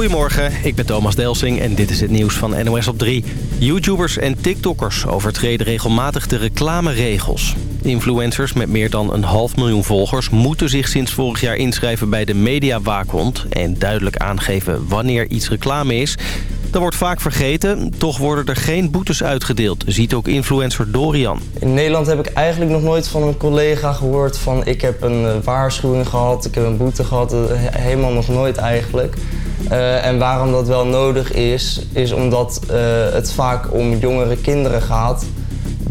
Goedemorgen, ik ben Thomas Delsing en dit is het nieuws van NOS op 3. YouTubers en TikTokkers overtreden regelmatig de reclameregels. Influencers met meer dan een half miljoen volgers... moeten zich sinds vorig jaar inschrijven bij de Mediawaakhond... en duidelijk aangeven wanneer iets reclame is... Dat wordt vaak vergeten, toch worden er geen boetes uitgedeeld, ziet ook influencer Dorian. In Nederland heb ik eigenlijk nog nooit van een collega gehoord van ik heb een eh, waarschuwing gehad, ik heb een boete gehad, eh, helemaal nog nooit eigenlijk. Uh, en waarom dat wel nodig is, is omdat uh, het vaak om jongere kinderen gaat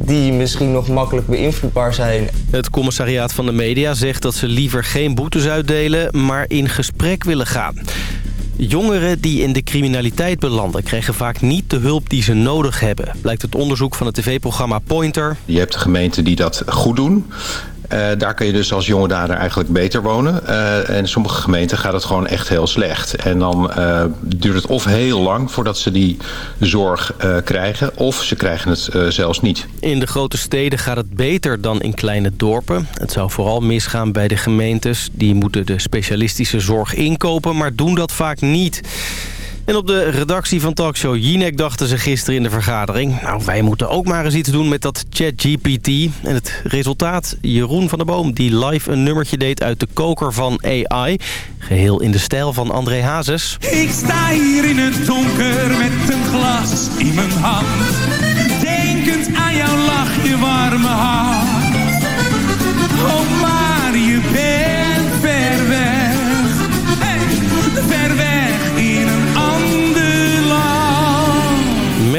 die misschien nog makkelijk beïnvloedbaar zijn. Het commissariaat van de media zegt dat ze liever geen boetes uitdelen, maar in gesprek willen gaan. Jongeren die in de criminaliteit belanden krijgen vaak niet de hulp die ze nodig hebben. Blijkt het onderzoek van het tv-programma Pointer. Je hebt de gemeenten die dat goed doen. Uh, daar kun je dus als jonge dader eigenlijk beter wonen. Uh, en sommige gemeenten gaat het gewoon echt heel slecht. En dan uh, duurt het of heel lang voordat ze die zorg krijgen... of ze krijgen het zelfs niet. In de grote steden gaat het beter dan in kleine dorpen. Het zou vooral misgaan bij de gemeentes. Die moeten de specialistische zorg inkopen, maar doen dat vaak niet. En op de redactie van talkshow Jinek dachten ze gisteren in de vergadering... nou, wij moeten ook maar eens iets doen met dat ChatGPT. En het resultaat, Jeroen van der Boom, die live een nummertje deed uit de koker van AI. Geheel in de stijl van André Hazes. Ik sta hier in het donker met een glas in mijn hand. Denkend aan jouw lach, je warme hart.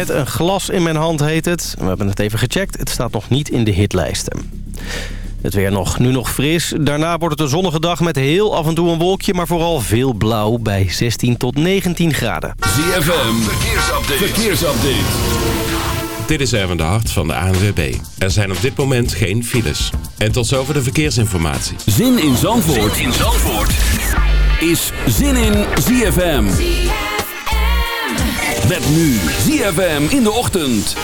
Met een glas in mijn hand heet het. We hebben het even gecheckt. Het staat nog niet in de hitlijsten. Het weer nog, nu nog fris. Daarna wordt het een zonnige dag met heel af en toe een wolkje... maar vooral veel blauw bij 16 tot 19 graden. ZFM, verkeersupdate. verkeersupdate. Dit is even de hart van de ANWB. Er zijn op dit moment geen files. En tot zover de verkeersinformatie. Zin in Zandvoort, zin in Zandvoort. is Zin in ZFM. Met nu ZFM in de ochtend.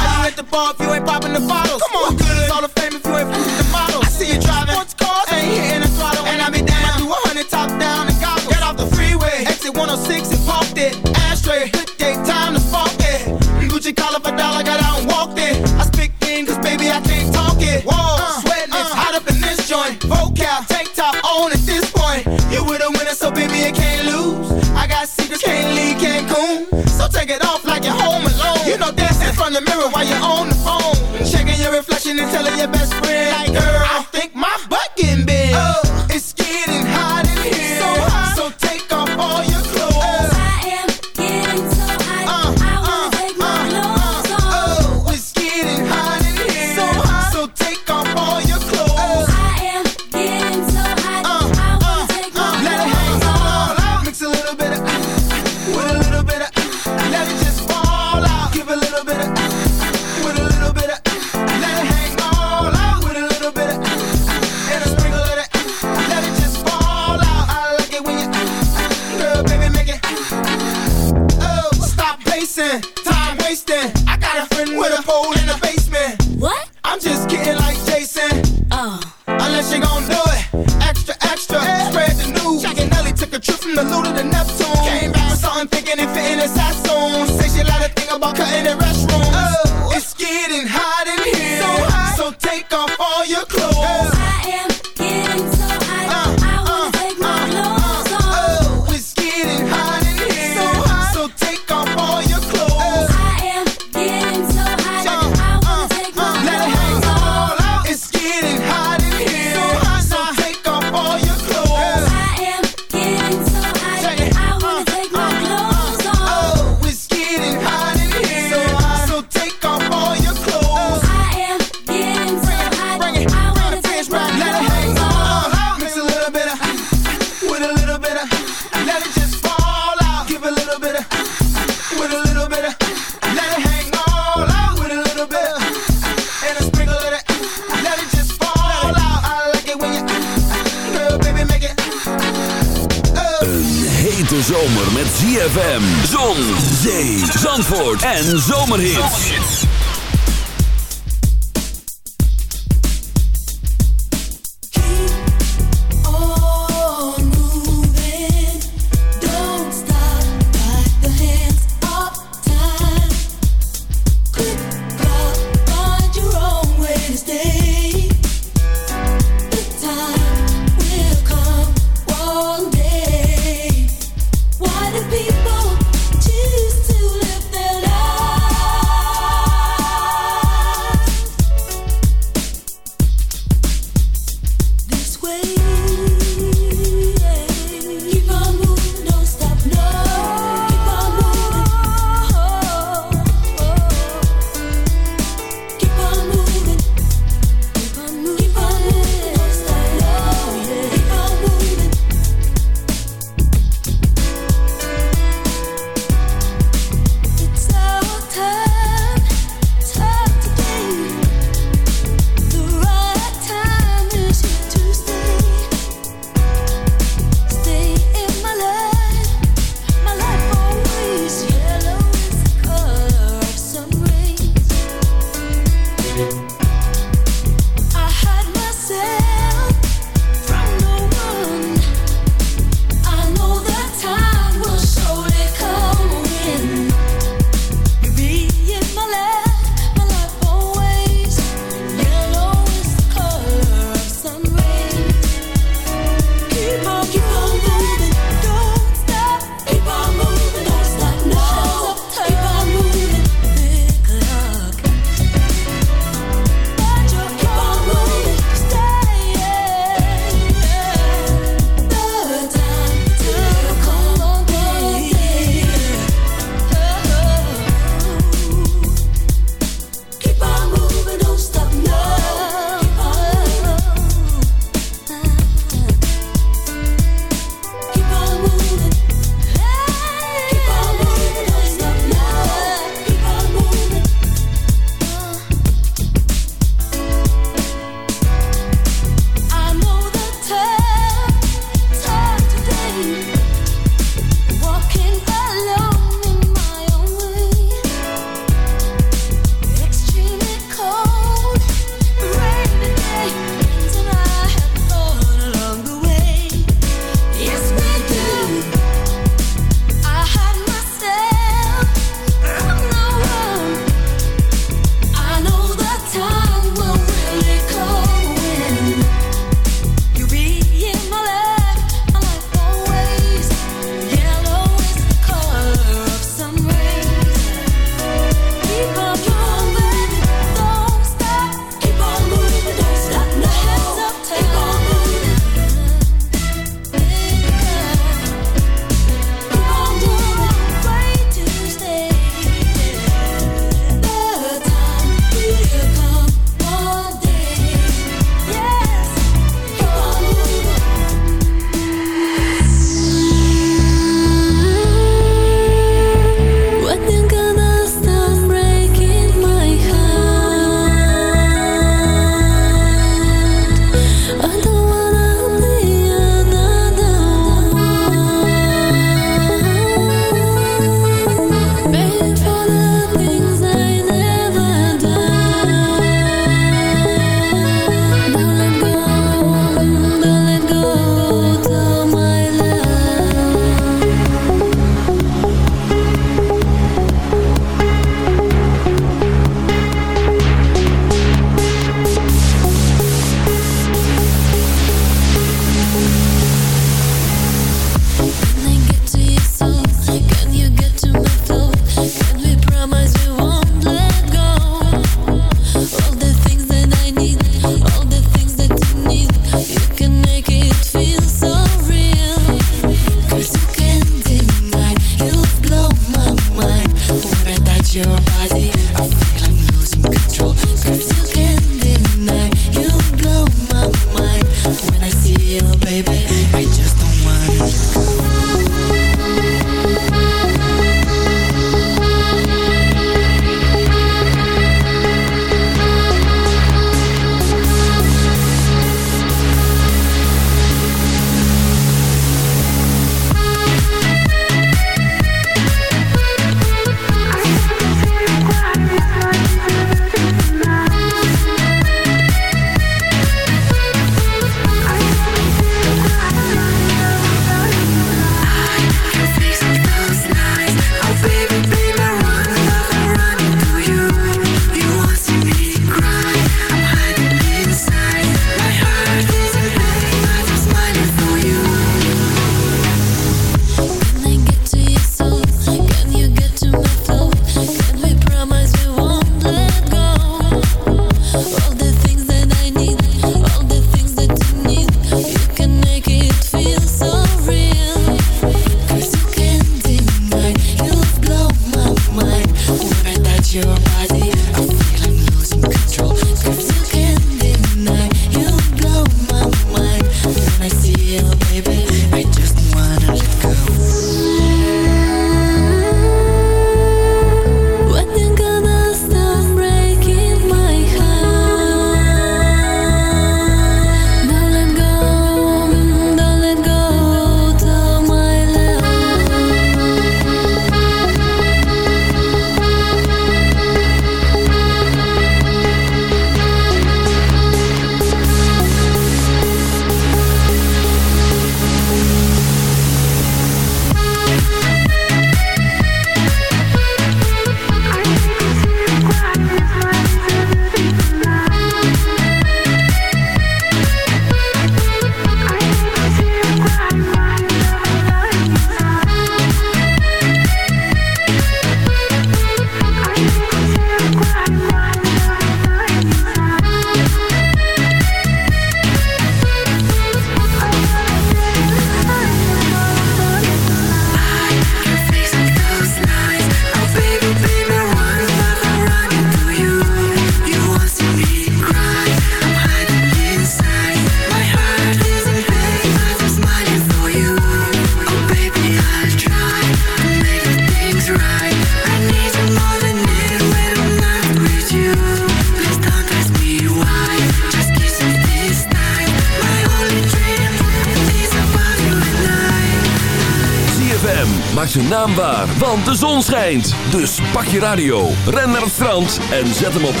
Je radio, ren naar het strand en zet hem op 106.9.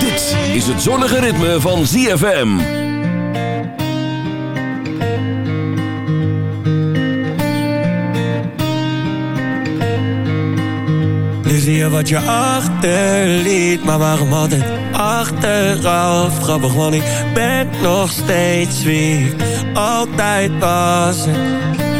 Dit is het zonnige ritme van ZFM. Nu zie je wat je achterliet, maar waarom altijd achteraf? Grappig, want ik ben nog steeds wie altijd was.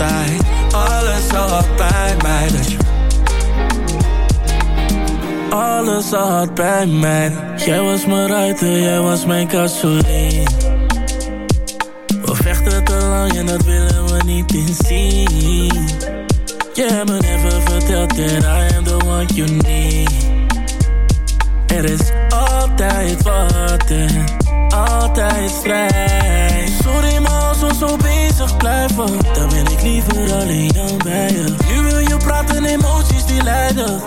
altijd. Alles al had bij mij Dat je alles al had bij mij. Jij was mijn ruiter, jij was mijn gasoline We vechten te lang en dat willen we niet inzien Je hebt me even verteld I am the one you need. Er is altijd wat en altijd strijd Sorry maar als we zo bezig blijven Dan ben ik liever alleen dan bij je. Nu wil je praten, emoties die leiden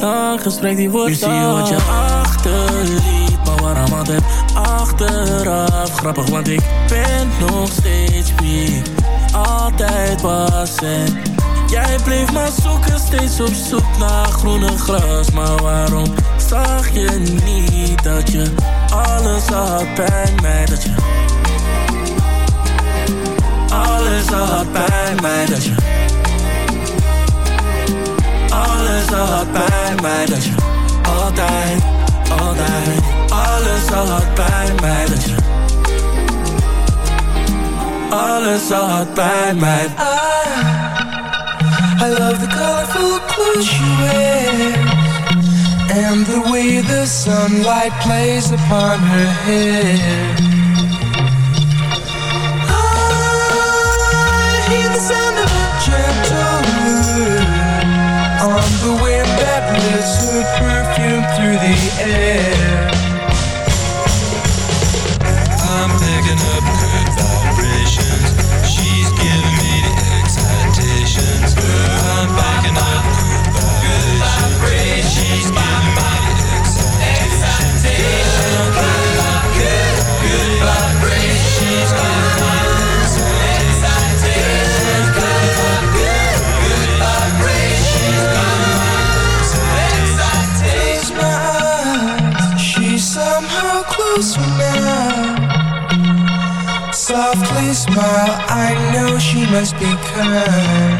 Lang gesprek die wordt Nu zie je wat je achterliet Maar waarom altijd achteraf? Grappig want ik ben nog steeds wie altijd was. En Jij bleef maar zoeken, steeds op zoek naar groene gras. Maar waarom zag je niet dat je alles had bij mij Dat je alles had bij mij Dat je alles al had bij mij Dat je altijd, altijd Alles al had bij mij Dat je Alles al had bij mij. I love the colorful clothes she wears And the way the sunlight plays upon her hair. I hear the sound of a gentle wind On the wind that lifts her perfume through the air just be kind.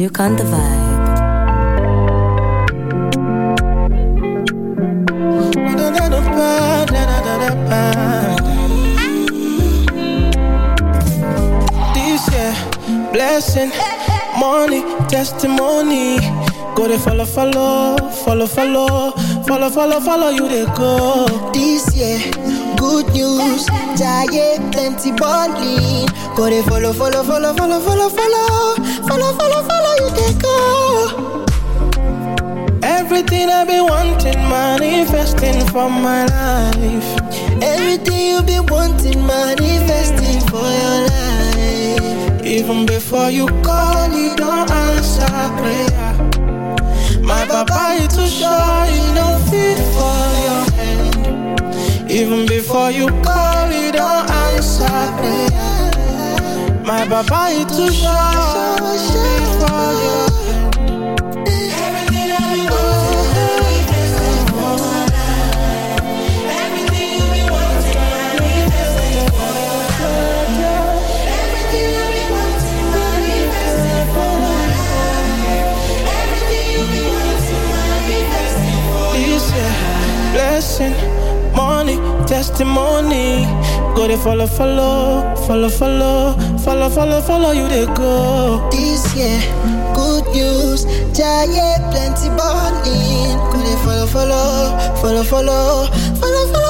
Duke on the vibe. This year, blessing, money, testimony. Go to follow, follow, follow, follow, follow, follow, follow you they go. This year, good news, giant plenty balling. Go they follow, follow, follow, follow, follow, follow, follow, follow, follow Everything I've been wanting, manifesting for my life. Everything you've been wanting, manifesting for your life. Even before you call, you don't answer prayer. My papa is too shy, you don't fit for your hand. Even before you call, you don't answer prayer. My papa is too fit for your blessing, money, testimony. Go they follow, follow, follow, follow, follow, follow, follow you they go. This year, good news, giant plenty balling. Go they follow, follow, follow, follow, follow, follow,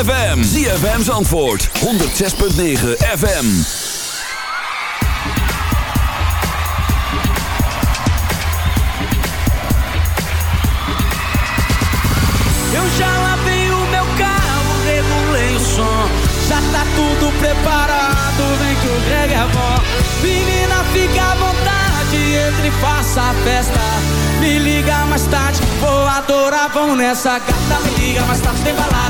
ZFM. ZFM's antwoord 106.9 FM. Eu já lavei o meu carro, regulei o som. Já tá tudo preparado, vem que o Greg é bom. Menina, fica à vontade, entre e faça a festa. Me liga mais tarde, vou adorar, vão nessa gata. Me liga mais tarde, tem balada.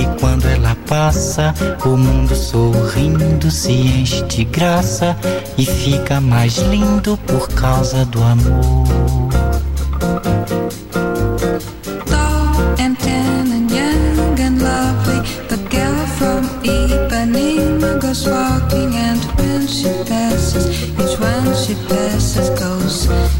que quando ela passa, o mundo sorrindo se enche de graça e fica mais lindo por causa do amor. Goes walking, and when she passes, each one she passes goes